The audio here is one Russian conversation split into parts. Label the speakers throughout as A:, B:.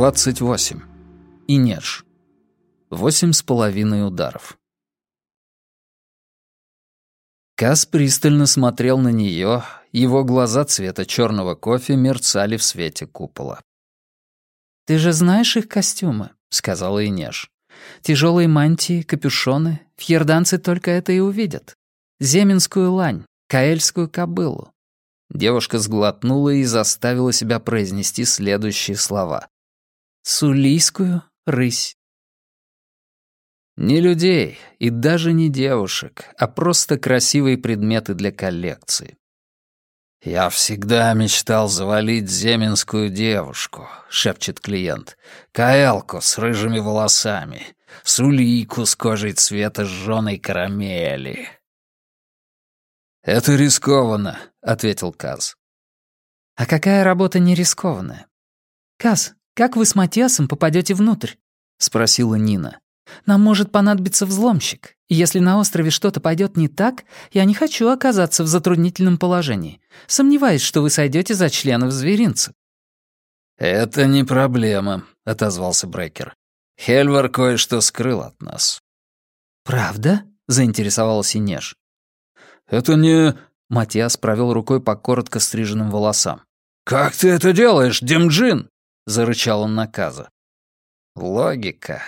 A: 28. Инеж. Восемь с половиной ударов. Кас пристально смотрел на нее, его глаза цвета черного кофе мерцали в свете купола.
B: «Ты же знаешь их костюмы», — сказала Инеж. «Тяжелые мантии, капюшоны. Фьерданцы только это и увидят. Земинскую лань, каэльскую кобылу».
A: Девушка сглотнула и заставила себя произнести следующие слова.
B: «Сулийскую рысь».
A: Не людей и даже не девушек, а просто красивые предметы для коллекции. «Я всегда мечтал завалить земинскую девушку», — шепчет клиент. «Каэлку с рыжими волосами, сулийку с кожей цвета жженой карамели». «Это рискованно», — ответил Каз.
B: «А какая работа не рискованная?» «Каз, как вы с Матиасом попадете внутрь?» — спросила Нина. Нам может понадобиться взломщик. И если на острове что-то пойдет не так, я не хочу оказаться в затруднительном положении. Сомневаюсь, что вы сойдете за членов зверинца».
A: «Это не проблема», — отозвался Брекер. «Хельвар кое-что скрыл от нас».
B: «Правда?» — заинтересовался Инеж.
A: «Это не...»
B: — Матиас провел рукой по коротко стриженным волосам.
A: «Как ты это делаешь, Демджин?» — зарычал он наказа. «Логика»,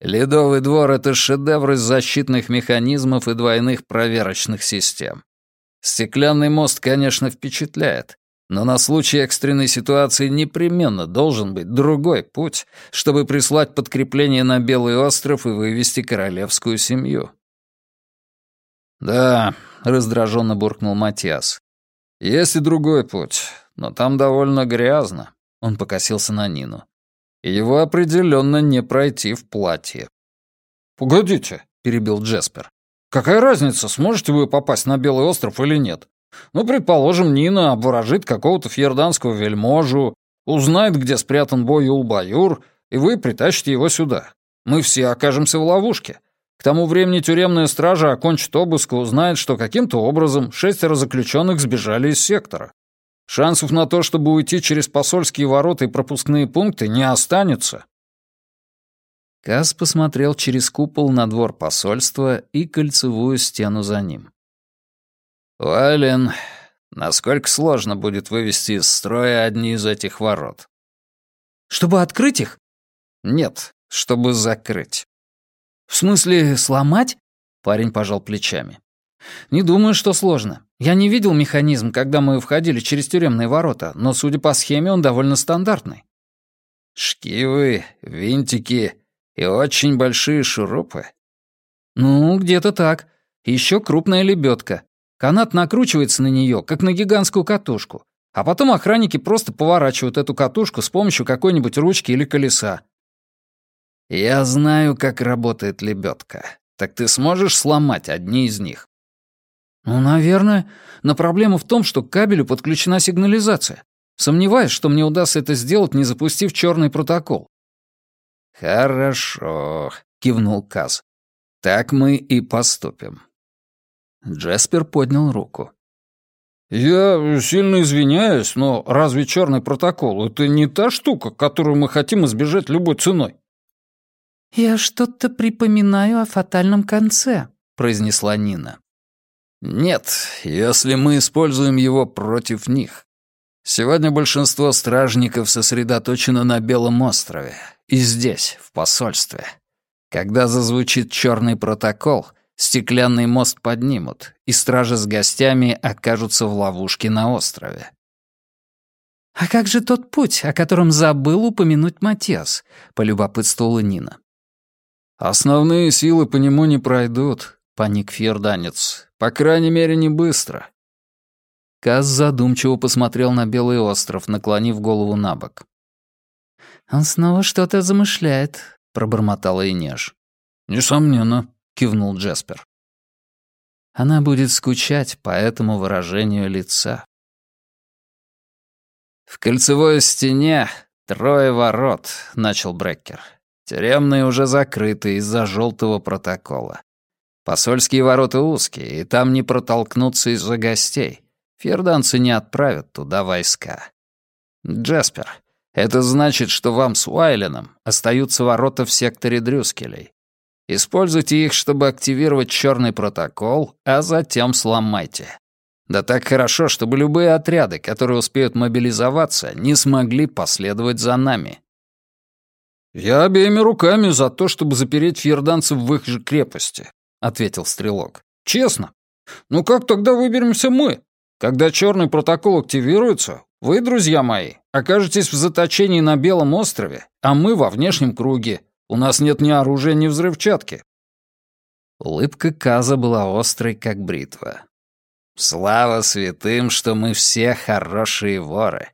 A: Ледовый двор — это шедевр из защитных механизмов и двойных проверочных систем. Стеклянный мост, конечно, впечатляет, но на случай экстренной ситуации непременно должен быть другой путь, чтобы прислать подкрепление на Белый остров и вывести королевскую семью. «Да», — раздраженно буркнул Матиас. «Есть и другой путь, но там довольно грязно», — он покосился на Нину. Его определенно не пройти в платье. «Погодите», — перебил Джеспер. «Какая разница, сможете вы попасть на Белый остров или нет? Ну, предположим, Нина обворожит какого-то фьерданского вельможу, узнает, где спрятан бой Улбаюр, и вы притащите его сюда. Мы все окажемся в ловушке. К тому времени тюремная стража окончит обыск и узнает, что каким-то образом шестеро заключенных сбежали из сектора. Шансов на то, чтобы уйти через посольские ворота и пропускные пункты, не останется». Каз посмотрел через купол на двор посольства и кольцевую стену за ним. «Уайлен, насколько сложно будет вывести из строя одни из этих ворот?»
B: «Чтобы открыть их?»
A: «Нет, чтобы закрыть».
B: «В смысле, сломать?» Парень пожал плечами. «Не думаю, что сложно. Я не видел механизм, когда мы входили через тюремные ворота, но, судя по схеме, он довольно стандартный».
A: «Шкивы, винтики и очень большие шурупы?»
B: «Ну, где-то так. Еще крупная лебедка. Канат накручивается на нее, как на гигантскую катушку, а потом охранники просто поворачивают эту катушку с помощью какой-нибудь ручки или колеса».
A: «Я знаю, как работает лебедка. Так ты сможешь сломать одни из них?»
B: «Ну, наверное. Но проблема в том, что к кабелю подключена сигнализация. Сомневаюсь, что мне удастся это сделать, не запустив черный протокол».
A: «Хорошо», — кивнул Каз. «Так мы и поступим». Джеспер поднял руку.
C: «Я сильно извиняюсь, но разве черный протокол — это не та штука, которую мы хотим избежать любой ценой?»
B: «Я что-то припоминаю о фатальном конце», — произнесла Нина.
A: Нет, если мы используем его против них. Сегодня большинство стражников сосредоточено на Белом острове и здесь, в посольстве. Когда зазвучит черный протокол, стеклянный мост поднимут, и стражи с гостями окажутся в ловушке на острове.
B: «А как же тот путь, о котором забыл упомянуть Матиас?» — полюбопытствовала Нина.
A: «Основные силы по нему не пройдут, паник фьерданец. «По крайней мере, не быстро». Каз задумчиво посмотрел на Белый остров, наклонив голову на бок.
B: «Он снова что-то замышляет», — пробормотала Инеж.
A: «Несомненно», — кивнул Джеспер.
B: Она будет скучать по этому выражению лица.
A: «В кольцевой стене трое ворот», — начал Бреккер. «Тюремные уже закрыты из-за желтого протокола. Посольские ворота узкие, и там не протолкнуться из-за гостей. Ферданцы не отправят туда войска. Джаспер, Это значит, что вам с Уайленом остаются ворота в секторе Дрюскелей. Используйте их, чтобы активировать черный протокол, а затем сломайте. Да так хорошо, чтобы любые отряды, которые успеют мобилизоваться, не смогли последовать за нами.
C: «Я обеими руками за то, чтобы запереть фьерданцев в их же крепости», — ответил Стрелок. «Честно. Ну как тогда выберемся мы? Когда черный протокол активируется, вы, друзья мои, окажетесь в заточении на Белом острове, а мы во внешнем круге. У нас нет ни оружия, ни взрывчатки».
A: Улыбка Каза была острой, как бритва. «Слава святым, что мы все хорошие воры.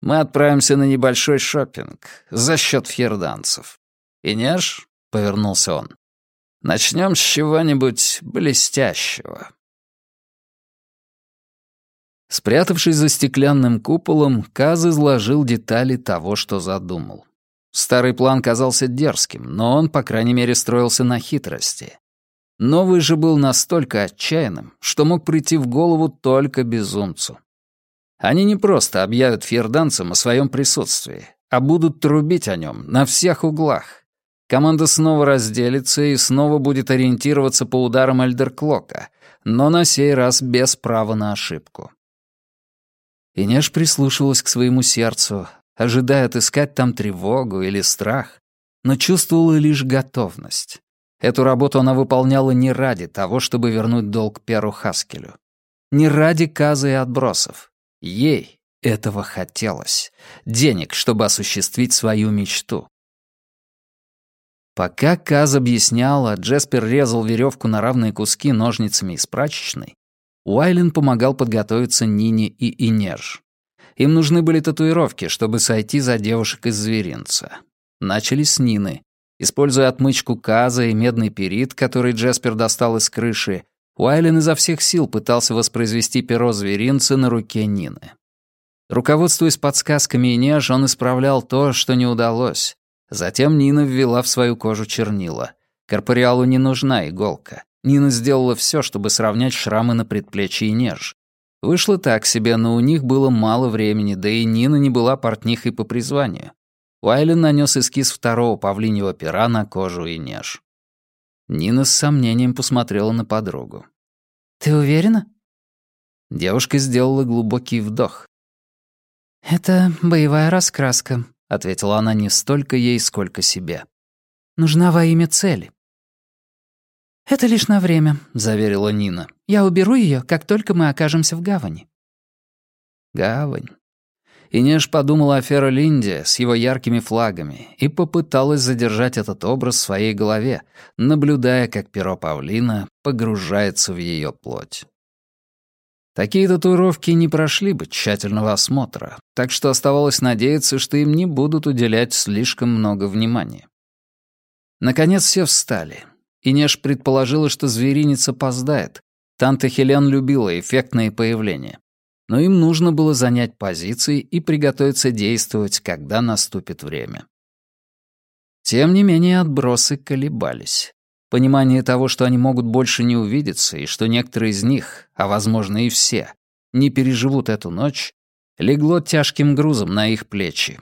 A: Мы отправимся на небольшой шопинг за счет фьерданцев. Инеш?» — повернулся он. «Начнем с чего-нибудь блестящего». Спрятавшись за стеклянным куполом, Каз изложил детали того, что задумал. Старый план казался дерзким, но он, по крайней мере, строился на хитрости. Новый же был настолько отчаянным, что мог прийти в голову только безумцу. Они не просто объявят фьерданцам о своем присутствии, а будут трубить о нем на всех углах. Команда снова разделится и снова будет ориентироваться по ударам Эльдерклока, но на сей раз без права на ошибку. Инеш прислушивалась к своему сердцу, ожидая отыскать там тревогу или страх, но чувствовала лишь готовность. Эту работу она выполняла не ради того, чтобы вернуть долг Перу Хаскелю. Не ради казы и отбросов. Ей этого хотелось. Денег, чтобы осуществить свою мечту. Пока Каз объяснял, а Джеспер резал веревку на равные куски ножницами из прачечной, Уайлен помогал подготовиться Нине и Инерж. Им нужны были татуировки, чтобы сойти за девушек из зверинца. Начали с Нины. Используя отмычку Каза и медный перит, который Джеспер достал из крыши, Уайлен изо всех сил пытался воспроизвести перо зверинца на руке Нины. Руководствуясь подсказками Инеж, он исправлял то, что не удалось. Затем Нина ввела в свою кожу чернила. Корпориалу не нужна иголка. Нина сделала все, чтобы сравнять шрамы на предплечье и неж. Вышло так себе, но у них было мало времени, да и Нина не была портнихой по призванию. Уайлен нанес эскиз второго павлиньего пера на кожу и неж. Нина с сомнением посмотрела на подругу.
B: «Ты уверена?»
A: Девушка сделала глубокий вдох.
B: «Это боевая раскраска», —
A: ответила она не столько ей, сколько себе.
B: «Нужна во имя цели. «Это лишь на время», — заверила Нина. «Я уберу ее, как только мы окажемся в гавани».
A: Гавань. Инеш подумала о Ферролинде с его яркими флагами и попыталась задержать этот образ в своей голове, наблюдая, как перо павлина погружается в ее плоть. Такие татуировки не прошли бы тщательного осмотра, так что оставалось надеяться, что им не будут уделять слишком много внимания. Наконец все встали. Инеш предположила, что зверинец опоздает. Танта Хелен любила эффектные появления. Но им нужно было занять позиции и приготовиться действовать, когда наступит время. Тем не менее, отбросы колебались. Понимание того, что они могут больше не увидеться, и что некоторые из них, а возможно и все, не переживут эту ночь, легло тяжким грузом на их плечи.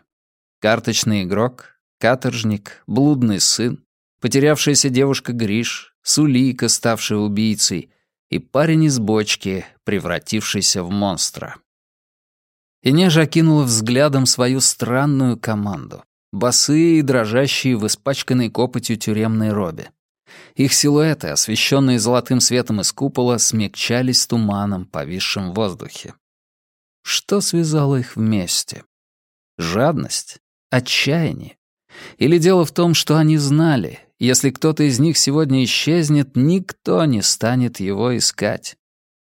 A: Карточный игрок, каторжник, блудный сын, потерявшаяся девушка Гриш, Сулика, ставшая убийцей, и парень из бочки, превратившийся в монстра. Инежа окинула взглядом свою странную команду. Босые и дрожащие в испачканной копотью тюремной робе. Их силуэты, освещенные золотым светом из купола, смягчались туманом, повисшим в воздухе. Что связало их вместе? Жадность? Отчаяние? Или дело в том, что они знали, если кто-то из них сегодня исчезнет, никто не станет его искать.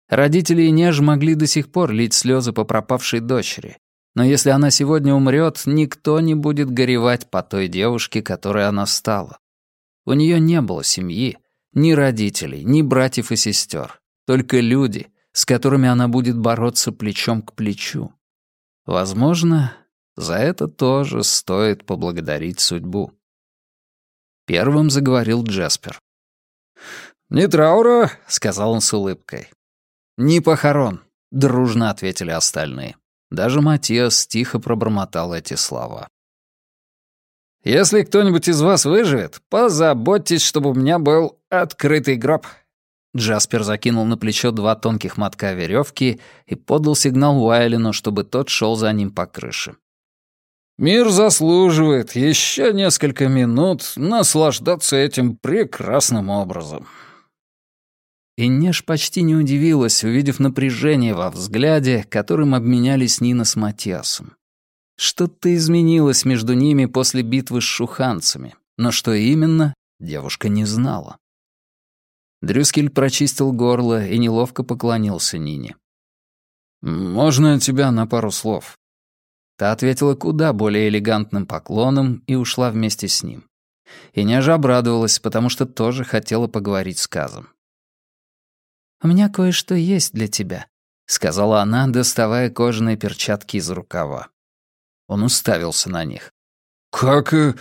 A: Родители и неж могли до сих пор лить слезы по пропавшей дочери. Но если она сегодня умрет, никто не будет горевать по той девушке, которой она стала. У нее не было семьи, ни родителей, ни братьев и сестер, только люди, с которыми она будет бороться плечом к плечу. Возможно, за это тоже стоит поблагодарить судьбу. Первым заговорил Джаспер.
C: «Не траура», —
A: сказал он с улыбкой. «Не похорон», — дружно ответили остальные. Даже Матиас тихо пробормотал эти слова. «Если кто-нибудь из вас выживет, позаботьтесь, чтобы у меня был открытый гроб». Джаспер закинул на плечо два тонких мотка веревки и подал сигнал Уайлину, чтобы тот шел за ним по крыше. «Мир заслуживает еще несколько минут наслаждаться этим прекрасным образом». И почти не удивилась, увидев напряжение во взгляде, которым обменялись Нина с Матиасом. Что-то изменилось между ними после битвы с шуханцами, но что именно, девушка не знала. Дрюскель прочистил горло и неловко поклонился Нине. «Можно тебя на пару слов?» Та ответила куда более элегантным поклоном и ушла вместе с ним. И Няжа обрадовалась, потому что тоже хотела поговорить с Казом.
B: «У меня кое-что есть для тебя», — сказала она, доставая кожаные перчатки из рукава.
A: Он уставился на них.
C: «Как...» э,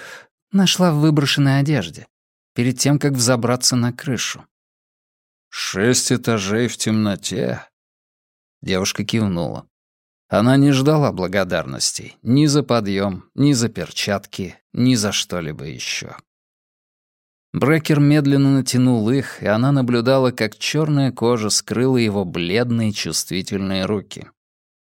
B: Нашла в выброшенной одежде, перед тем, как взобраться на крышу.
A: «Шесть этажей в темноте?» Девушка кивнула. Она не ждала благодарностей ни за подъем, ни за перчатки, ни за что-либо еще. Брекер медленно натянул их, и она наблюдала, как черная кожа скрыла его бледные чувствительные руки.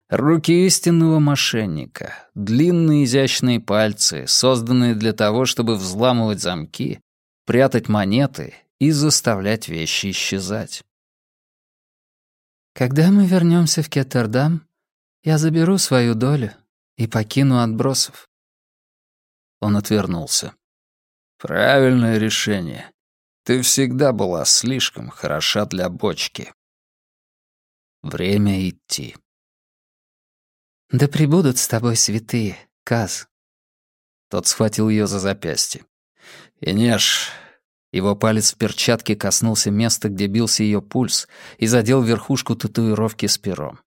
A: Руки истинного мошенника, длинные изящные пальцы, созданные для того, чтобы взламывать замки, прятать монеты и заставлять вещи исчезать.
B: «Когда мы вернемся в Кеттердам, я заберу свою долю и покину отбросов».
A: Он отвернулся. Правильное решение. Ты всегда была слишком хороша для бочки. Время идти.
B: Да прибудут с тобой святые, Каз.
A: Тот схватил ее за запястье. Инеш. Его палец в перчатке коснулся места, где бился ее пульс, и задел верхушку татуировки с пером.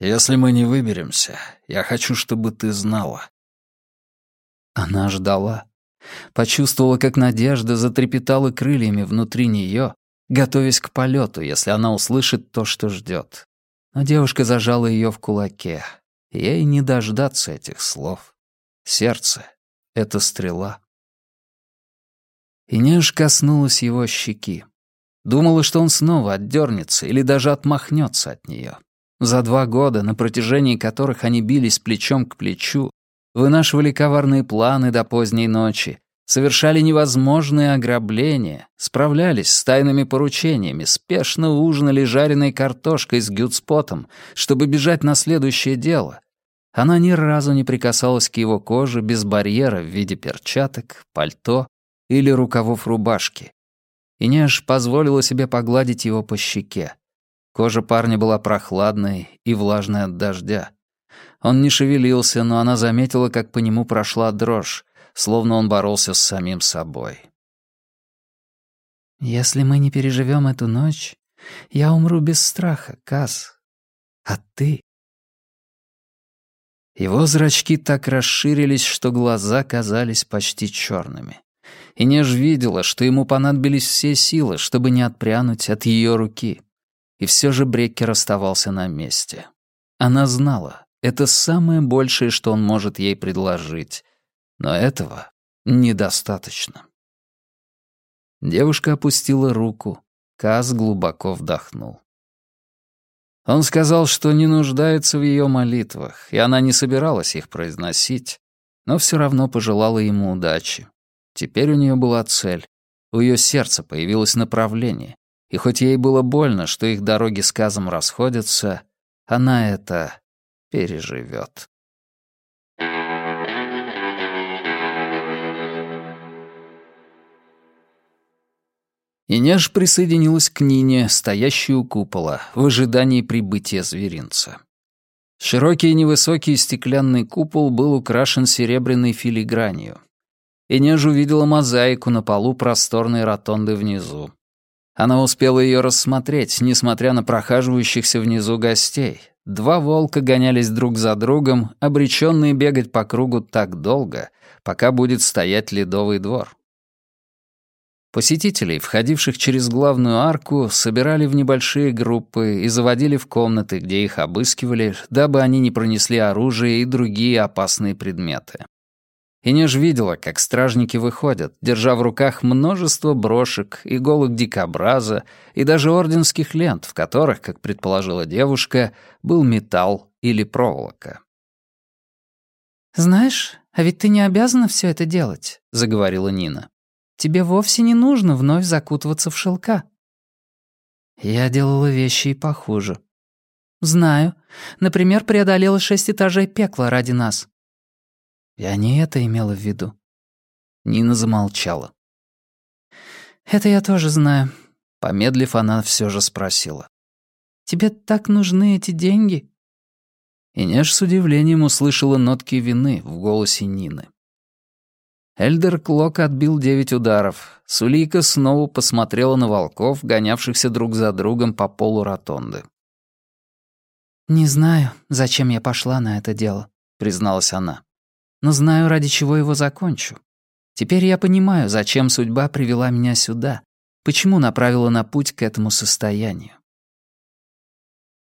A: «Если мы не выберемся, я хочу, чтобы ты знала».
B: Она ждала. Почувствовала, как надежда затрепетала крыльями внутри нее, готовясь к полету, если она услышит то, что ждет. Но девушка зажала ее в кулаке. Ей не дождаться этих слов. Сердце — это стрела. И неж коснулась его щеки. Думала, что он снова отдернется или даже отмахнется от нее. За два года, на протяжении которых они бились плечом к плечу, вынашивали коварные планы до поздней ночи, совершали невозможные ограбления, справлялись с тайными поручениями, спешно ужинали жареной картошкой с гюдспотом, чтобы бежать на следующее дело. Она ни разу не прикасалась к его коже без барьера в виде перчаток, пальто или рукавов рубашки. И Неж позволила себе погладить его по щеке. Кожа парня была прохладной и влажной от дождя. Он не шевелился, но она заметила, как по нему прошла дрожь, словно он боролся с самим собой. «Если мы не переживем эту ночь, я умру без страха, Каз. А ты?»
A: Его зрачки так расширились, что глаза казались почти черными. И Неж видела, что ему понадобились все силы, чтобы не отпрянуть от ее руки. И все же Бреккер оставался на месте. Она знала, это самое большее, что он может ей предложить. Но этого недостаточно. Девушка опустила руку. Каз глубоко вдохнул. Он сказал, что не нуждается в ее молитвах, и она не собиралась их произносить, но все равно пожелала ему удачи. Теперь у нее была цель. У ее сердца появилось направление, и хоть ей было больно, что их дороги с Казом расходятся, она это переживет. Инеж присоединилась к Нине, стоящей у купола, в ожидании прибытия зверинца. Широкий невысокий стеклянный купол был украшен серебряной филигранью. Инеж увидела мозаику на полу просторной ротонды внизу. Она успела ее рассмотреть, несмотря на прохаживающихся внизу гостей, Два волка гонялись друг за другом, обреченные бегать по кругу так долго, пока будет стоять ледовый двор. Посетителей, входивших через главную арку, собирали в небольшие группы и заводили в комнаты, где их обыскивали, дабы они не пронесли оружие и другие опасные предметы. Инеж видела, как стражники выходят, держа в руках множество брошек, иголок дикобраза и даже орденских лент, в которых, как предположила девушка, был металл или проволока.
B: «Знаешь, а ведь ты не обязана все это делать», — заговорила Нина. Тебе вовсе не нужно вновь закутываться в шелка».
A: Я делала вещи и похуже.
B: «Знаю. Например, преодолела шесть этажей пекла ради нас».
A: Я не это имела в виду. Нина замолчала.
B: «Это я тоже знаю», —
A: помедлив, она все же спросила.
B: «Тебе так нужны эти деньги?»
A: Инеш с удивлением услышала нотки вины в голосе Нины. Эльдер Клок отбил девять ударов. Сулейка снова посмотрела на волков, гонявшихся друг за другом по полу ротонды.
B: «Не знаю, зачем я пошла на это дело», — призналась она. «Но знаю, ради чего его закончу. Теперь я понимаю, зачем судьба привела меня сюда, почему направила на путь к этому состоянию».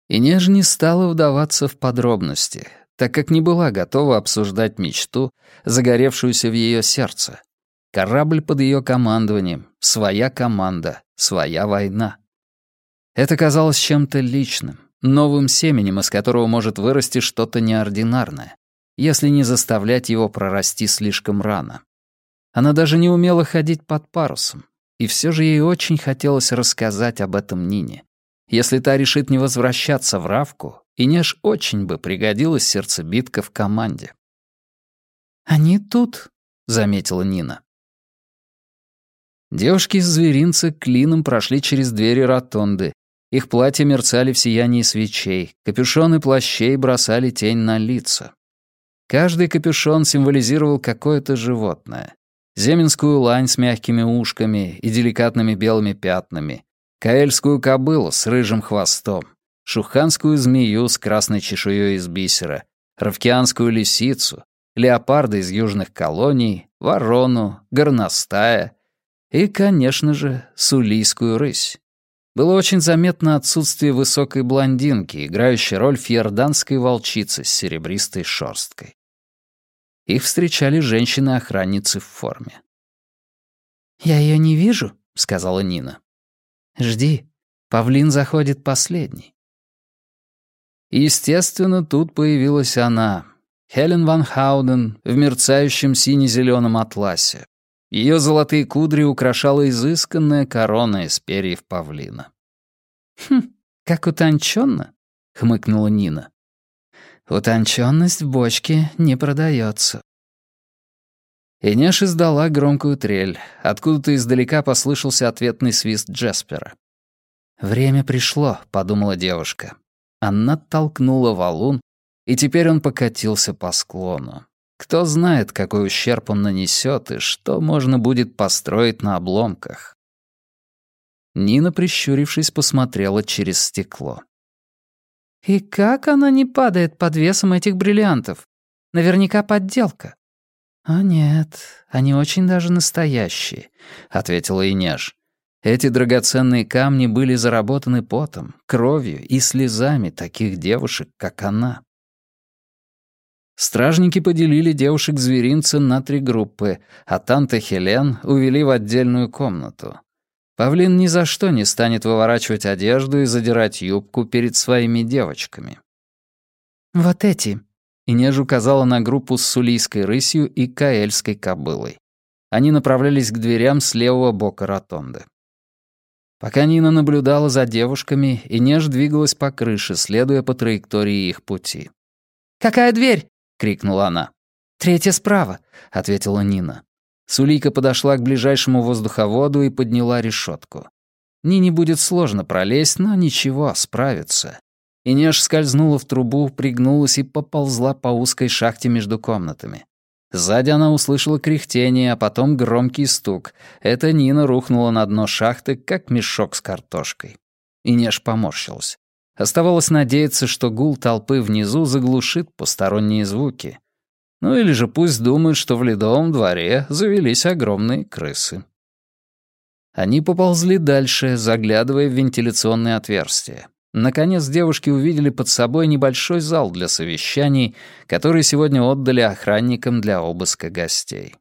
A: И неж не стала вдаваться в подробности, так как не была готова обсуждать мечту, загоревшуюся в ее сердце. Корабль под ее командованием, своя команда, своя война. Это казалось чем-то личным, новым семенем, из которого может вырасти что-то неординарное, если не заставлять его прорасти слишком рано. Она даже не умела ходить под парусом, и все же ей очень хотелось рассказать об этом Нине. Если та решит не возвращаться в Равку, Инеш очень бы пригодилась сердцебитка в команде.
B: «Они тут», — заметила
A: Нина. Девушки из зверинца клином прошли через двери ротонды. Их платья мерцали в сиянии свечей, капюшоны плащей бросали тень на лица. Каждый капюшон символизировал какое-то животное. Земинскую лань с мягкими ушками и деликатными белыми пятнами, каэльскую кобылу с рыжим хвостом, шуханскую змею с красной чешуей из бисера, равкианскую лисицу, леопарда из южных колоний, ворону, горностая и, конечно же, сулийскую рысь. Было очень заметно отсутствие высокой блондинки, играющей роль фьерданской волчицы с серебристой шерсткой. Их встречали женщины-охранницы в форме.
B: «Я ее не вижу», — сказала
A: Нина.
B: «Жди, павлин заходит последний».
A: Естественно, тут появилась она, Хелен Ван Хауден в мерцающем сине-зеленом атласе. Ее золотые кудри украшала изысканная корона из перьев павлина.
B: «Хм, как утонченно, хмыкнула Нина.
A: «Утонченность в бочке не продается. Инеш издала громкую трель. Откуда-то издалека послышался ответный свист Джеспера. «Время пришло», — подумала девушка. Она толкнула валун, и теперь он покатился по склону. Кто знает, какой ущерб он нанесет и что можно будет построить на обломках. Нина, прищурившись, посмотрела через стекло.
B: «И как она не падает под весом этих бриллиантов? Наверняка подделка».
A: «А нет, они очень даже настоящие», — ответила Инеж. Эти драгоценные камни были заработаны потом, кровью и слезами таких девушек, как она. Стражники поделили девушек-зверинца на три группы, а Танта Хелен увели в отдельную комнату. Павлин ни за что не станет выворачивать одежду и задирать юбку перед своими девочками.
B: «Вот эти», —
A: Инеж указала на группу с сулийской рысью и каэльской кобылой. Они направлялись к дверям с левого бока ротонды. Пока Нина наблюдала за девушками, Инеж двигалась по крыше, следуя по траектории их пути.
B: «Какая дверь?»
A: — крикнула она.
B: «Третья справа», —
A: ответила Нина. Сулейка подошла к ближайшему воздуховоду и подняла решетку. Нине будет сложно пролезть, но ничего, справится. Инеж скользнула в трубу, пригнулась и поползла по узкой шахте между комнатами. Сзади она услышала кряхтение, а потом громкий стук. Это Нина рухнула на дно шахты, как мешок с картошкой. Инеш поморщилась. Оставалось надеяться, что гул толпы внизу заглушит посторонние звуки. Ну или же пусть думают, что в ледовом дворе завелись огромные крысы. Они поползли дальше, заглядывая в вентиляционные отверстия. Наконец девушки увидели под собой небольшой зал для совещаний, который сегодня отдали охранникам для обыска гостей.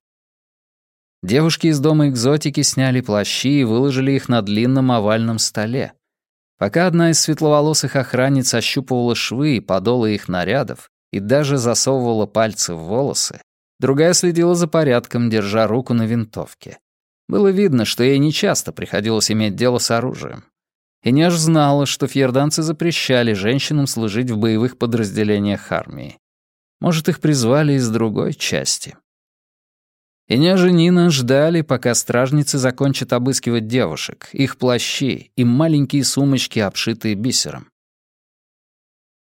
A: Девушки из дома экзотики сняли плащи и выложили их на длинном овальном столе. Пока одна из светловолосых охранниц ощупывала швы и подолы их нарядов и даже засовывала пальцы в волосы, другая следила за порядком, держа руку на винтовке. Было видно, что ей нечасто приходилось иметь дело с оружием. И Неж знала, что фьерданцы запрещали женщинам служить в боевых подразделениях армии. Может, их призвали из другой части. И Неж и Нина ждали, пока стражницы закончат обыскивать девушек, их плащи и маленькие сумочки, обшитые бисером.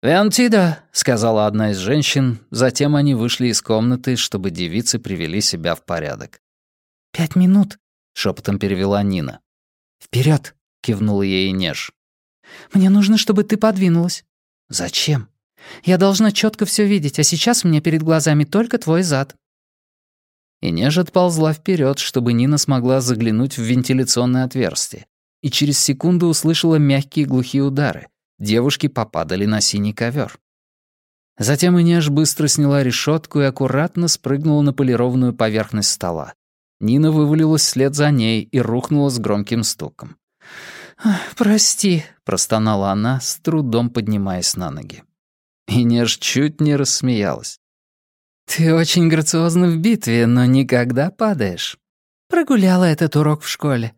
A: «Вентида», — сказала одна из женщин, затем они вышли из комнаты, чтобы девицы привели себя в порядок.
B: «Пять минут», —
A: шепотом перевела Нина. «Вперед!» — кивнула ей Неж.
B: «Мне нужно, чтобы ты подвинулась».
A: «Зачем?»
B: «Я должна четко все видеть, а сейчас меня перед глазами только твой зад».
A: И Неж отползла вперед, чтобы Нина смогла заглянуть в вентиляционное отверстие, и через секунду услышала мягкие глухие удары. Девушки попадали на синий ковер. Затем Инеж быстро сняла решетку и аккуратно спрыгнула на полированную поверхность стола. Нина вывалилась вслед за ней и рухнула с громким стуком.
B: «Прости», —
A: простонала она, с трудом поднимаясь на ноги. Инеж чуть не рассмеялась.
B: «Ты очень грациозна в битве, но никогда падаешь. Прогуляла этот урок в школе».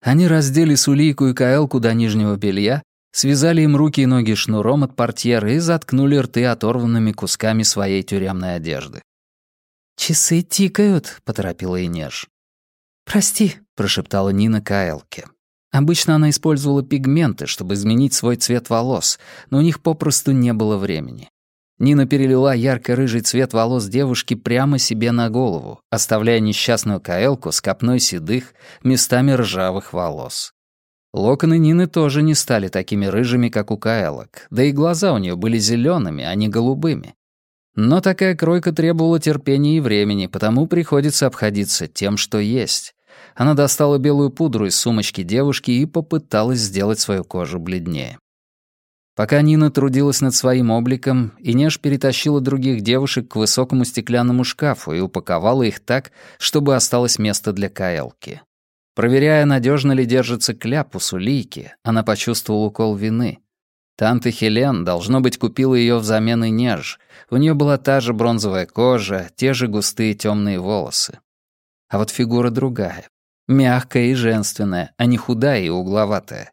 A: Они раздели Сулейку и Каэлку до нижнего белья, связали им руки и ноги шнуром от портьеры и заткнули рты оторванными кусками своей тюремной одежды.
B: «Часы тикают», —
A: поторопила Инеж.
B: «Прости», —
A: прошептала Нина Каэлке. Обычно она использовала пигменты, чтобы изменить свой цвет волос, но у них попросту не было времени. Нина перелила ярко-рыжий цвет волос девушки прямо себе на голову, оставляя несчастную Каэлку с копной седых, местами ржавых волос. Локоны Нины тоже не стали такими рыжими, как у Каэлок, да и глаза у нее были зелеными, а не голубыми. Но такая кройка требовала терпения и времени, потому приходится обходиться тем, что есть. Она достала белую пудру из сумочки девушки и попыталась сделать свою кожу бледнее. Пока Нина трудилась над своим обликом, Инеш перетащила других девушек к высокому стеклянному шкафу и упаковала их так, чтобы осталось место для каэлки. Проверяя, надежно ли держится кляп у Сулейки, она почувствовала укол вины. Танта Хелен, должно быть, купила ее взамен Инеж. У нее была та же бронзовая кожа, те же густые темные волосы. А вот фигура другая. Мягкая и женственная, а не худая и угловатая.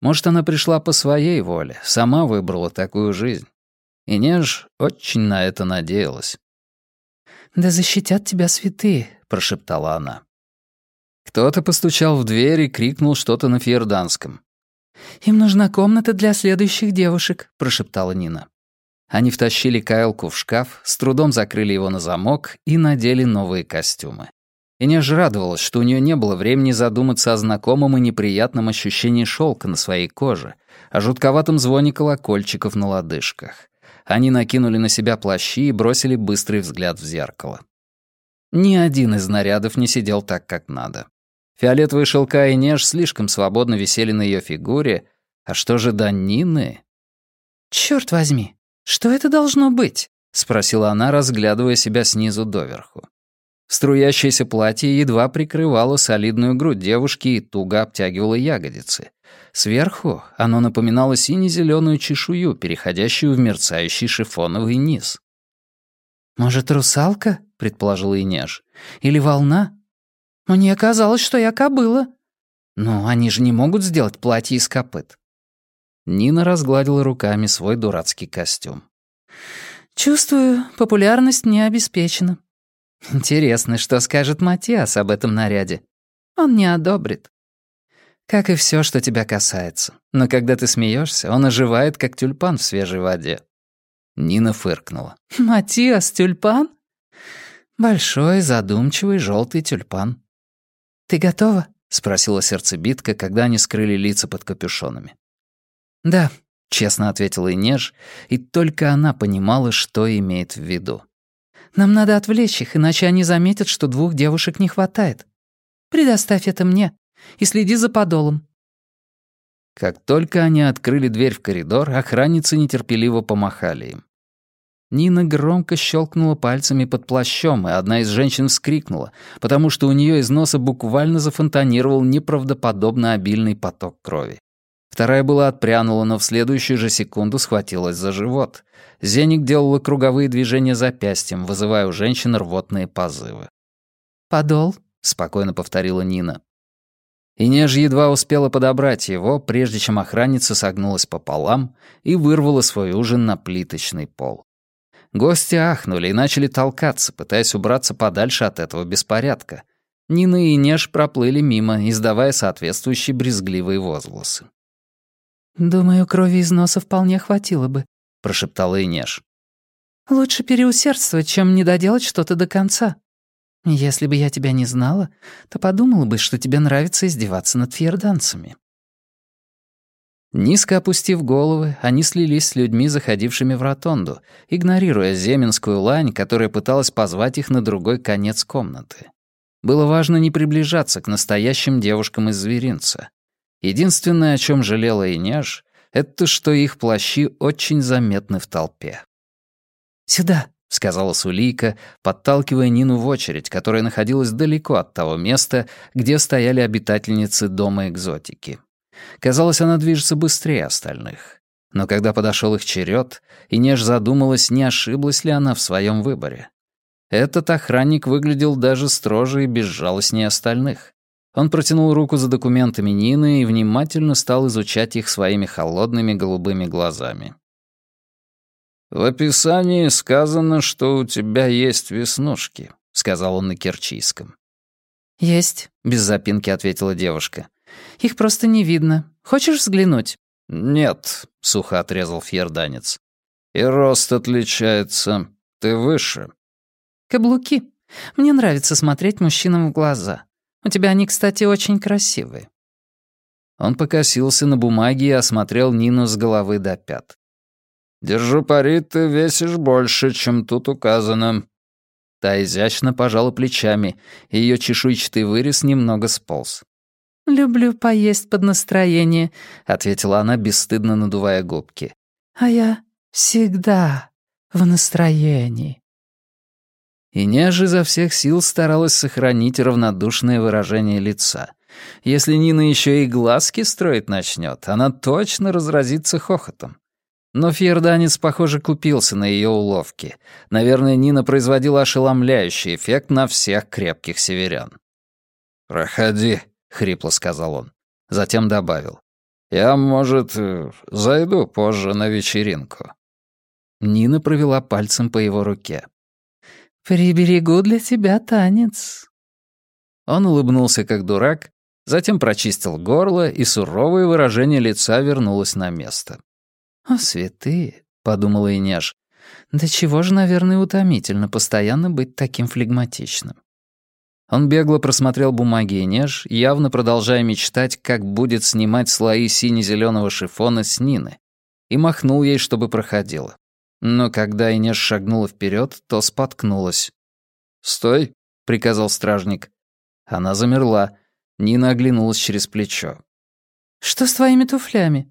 A: Может, она пришла по своей воле, сама выбрала такую жизнь. И Неж очень на это надеялась.
B: «Да защитят тебя святые», — прошептала она.
A: Кто-то постучал в дверь и крикнул что-то на фьерданском.
B: «Им нужна комната для следующих девушек», — прошептала
A: Нина. Они втащили Кайлку в шкаф, с трудом закрыли его на замок и надели новые костюмы. И Неж радовалась, что у нее не было времени задуматься о знакомом и неприятном ощущении шелка на своей коже, о жутковатом звоне колокольчиков на лодыжках. Они накинули на себя плащи и бросили быстрый взгляд в зеркало. Ни один из нарядов не сидел так, как надо. Фиолетовые шелка и неж слишком свободно висели на ее фигуре, а что же до Нины?
B: «Чёрт возьми, что это должно быть?»
A: — спросила она, разглядывая себя снизу доверху. Струящееся платье едва прикрывало солидную грудь девушки и туго обтягивало ягодицы. Сверху оно напоминало сине-зеленую чешую, переходящую в мерцающий шифоновый низ.
B: «Может, русалка?» — предположила Инеж. «Или волна? Мне казалось, что я кобыла». «Ну, они же не могут сделать платье из копыт».
A: Нина разгладила руками свой дурацкий костюм.
B: «Чувствую, популярность не обеспечена.
A: Интересно, что скажет Матиас об этом наряде?
B: Он не одобрит.
A: Как и все, что тебя касается. Но когда ты смеешься, он оживает, как тюльпан в свежей воде. Нина фыркнула.
B: «Матиас, тюльпан?»
A: «Большой, задумчивый, желтый тюльпан».
B: «Ты готова?»
A: — спросила сердцебитка, когда они скрыли лица под капюшонами.
B: «Да», —
A: честно ответила Инеж, и только она понимала, что имеет в виду.
B: Нам надо отвлечь их, иначе они заметят, что двух девушек не хватает. Предоставь это мне. И следи за подолом».
A: Как только они открыли дверь в коридор, охранницы нетерпеливо помахали им. Нина громко щелкнула пальцами под плащом, и одна из женщин вскрикнула, потому что у нее из носа буквально зафонтанировал неправдоподобно обильный поток крови. Вторая была отпрянула, но в следующую же секунду схватилась за живот. Зеник делала круговые движения запястьем, вызывая у женщин рвотные позывы.
B: «Подол», — спокойно повторила Нина.
A: И неж едва успела подобрать его, прежде чем охранница согнулась пополам и вырвала свой ужин на плиточный пол. Гости ахнули и начали толкаться, пытаясь убраться подальше от этого беспорядка. Нина и Неж проплыли мимо, издавая соответствующие брезгливые возгласы.
B: «Думаю, крови из носа вполне хватило бы», —
A: прошептала Инеш.
B: «Лучше переусердствовать, чем не доделать что-то до конца. Если бы я тебя не знала, то подумала бы, что тебе нравится издеваться над фьерданцами».
A: Низко опустив головы, они слились с людьми, заходившими в ротонду, игнорируя земенскую лань, которая пыталась позвать их на другой конец комнаты. Было важно не приближаться к настоящим девушкам из зверинца. Единственное, о чем жалела Инеж, это что их плащи очень заметны в толпе.
B: «Сюда», — сказала Сулийка, подталкивая Нину в очередь, которая находилась далеко от того места, где стояли обитательницы дома экзотики.
A: Казалось, она движется быстрее остальных. Но когда подошел их черед, Инеж задумалась, не ошиблась ли она в своем выборе. Этот охранник выглядел даже строже и безжалостнее остальных. Он протянул руку за документами Нины и внимательно стал изучать их своими холодными голубыми глазами. «В описании сказано, что у тебя есть веснушки», — сказал он на керчийском.
B: «Есть», — без запинки ответила девушка. Их просто не видно. Хочешь взглянуть?»
A: «Нет», — сухо отрезал фьерданец. «И рост отличается. Ты выше».
B: «Каблуки. Мне нравится смотреть мужчинам в глаза. У тебя они, кстати, очень красивые».
A: Он покосился на бумаге и осмотрел Нину с головы до пят. «Держу пари, ты весишь больше, чем тут указано». Та изящно пожала плечами, и ее чешуйчатый вырез немного сполз.
B: «Люблю поесть под настроение», —
A: ответила она, бесстыдно надувая губки.
B: «А я всегда в настроении».
A: И Неж изо всех сил старалась сохранить равнодушное выражение лица. Если Нина еще и глазки строить начнет, она точно разразится хохотом. Но фьерданец, похоже, купился на ее уловки. Наверное, Нина производила ошеломляющий эффект на всех крепких северян. «Проходи», — хрипло сказал он. Затем добавил. «Я, может, э, зайду позже на вечеринку». Нина провела пальцем по его руке.
B: «Приберегу для тебя танец».
A: Он улыбнулся как дурак, затем прочистил горло, и суровое выражение лица вернулось на место.
B: «О, святые!» — подумала Инеж. «Да чего же, наверное, утомительно постоянно быть таким флегматичным».
A: Он бегло просмотрел бумаги и неж, явно продолжая мечтать, как будет снимать слои сине-зеленого шифона с Нины, и махнул ей, чтобы проходила. Но когда Инеш шагнула вперед, то споткнулась. «Стой!» — приказал стражник. Она замерла. Нина оглянулась через плечо.
B: «Что с твоими туфлями?»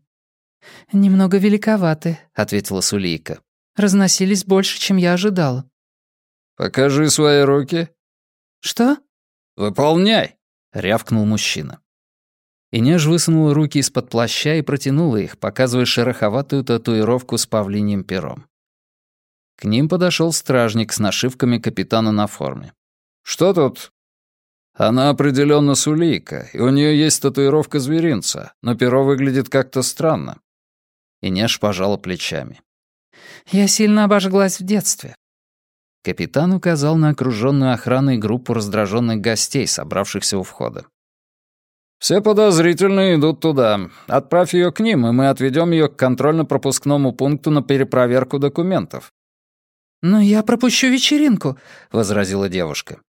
B: «Немного великоваты», — ответила Сулейка. «Разносились больше, чем я ожидала».
A: «Покажи свои руки».
B: «Что?»
A: «Выполняй!» — рявкнул мужчина. Инеж высунула руки из-под плаща и протянула их, показывая шероховатую татуировку с павлиним пером. К ним подошел стражник с нашивками капитана на форме. «Что тут?» «Она определенно сулейка, и у нее есть татуировка зверинца, но перо выглядит как-то странно». Инеш пожала плечами.
B: «Я сильно обожглась в детстве.
A: Капитан указал на окруженную охраной группу раздраженных гостей, собравшихся у входа. «Все подозрительные идут туда. Отправь ее к ним, и мы отведем ее к контрольно-пропускному пункту на перепроверку документов».
B: «Но я пропущу вечеринку», — возразила девушка.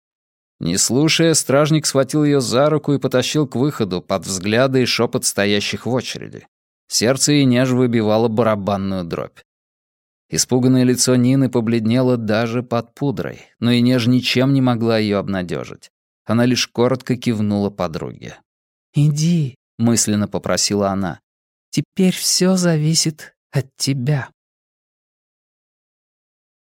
A: Не слушая, стражник схватил ее за руку и потащил к выходу под взгляды и шепот стоящих в очереди. Сердце и неж выбивало барабанную дробь. Испуганное лицо Нины побледнело даже под пудрой, но и неж ничем не могла ее обнадежить. Она лишь коротко кивнула подруге.
B: «Иди», — мысленно попросила она. «Теперь все зависит от тебя».